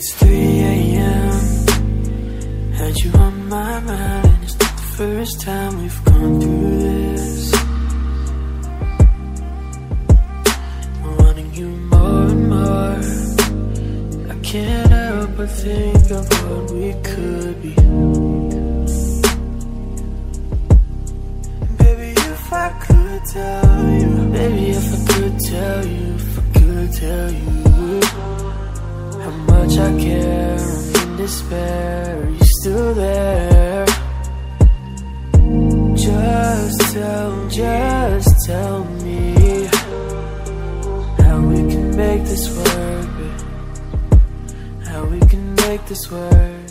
It's 3 a.m. Had you on my mind, and it's not the first time we've gone through this. Wanting you more and more. I can't help but think of what we could be. Baby, if I could tell I care, I'm in despair. Are you still there? Just tell, just tell me how we can make this work. How we can make this work.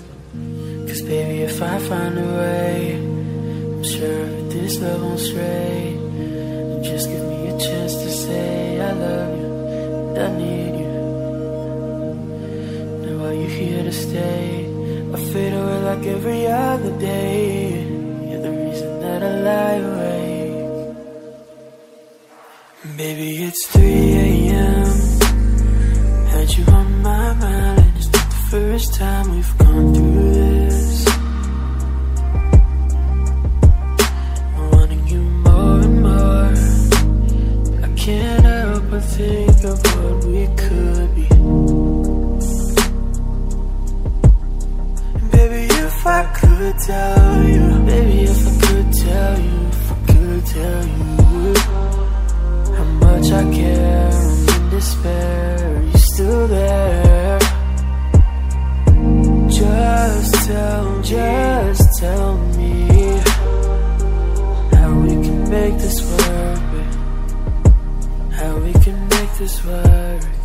Cause baby, if I find a way, I'm sure this love won't stray. Just give me a chance to say I love you, and I need you. Here to stay? I fade away like every other day. You're the reason that I lie awake. Baby, it's 3 a.m. Had you on my mind, and it's not the first time we've gone through this. Wanting you more and more. I can't help but think of what we could be. tell you, baby, if I could tell you, if I could tell you how much I care. I'm in despair. Are you still there? Just tell, just tell me how we can make this work, how we can make this work.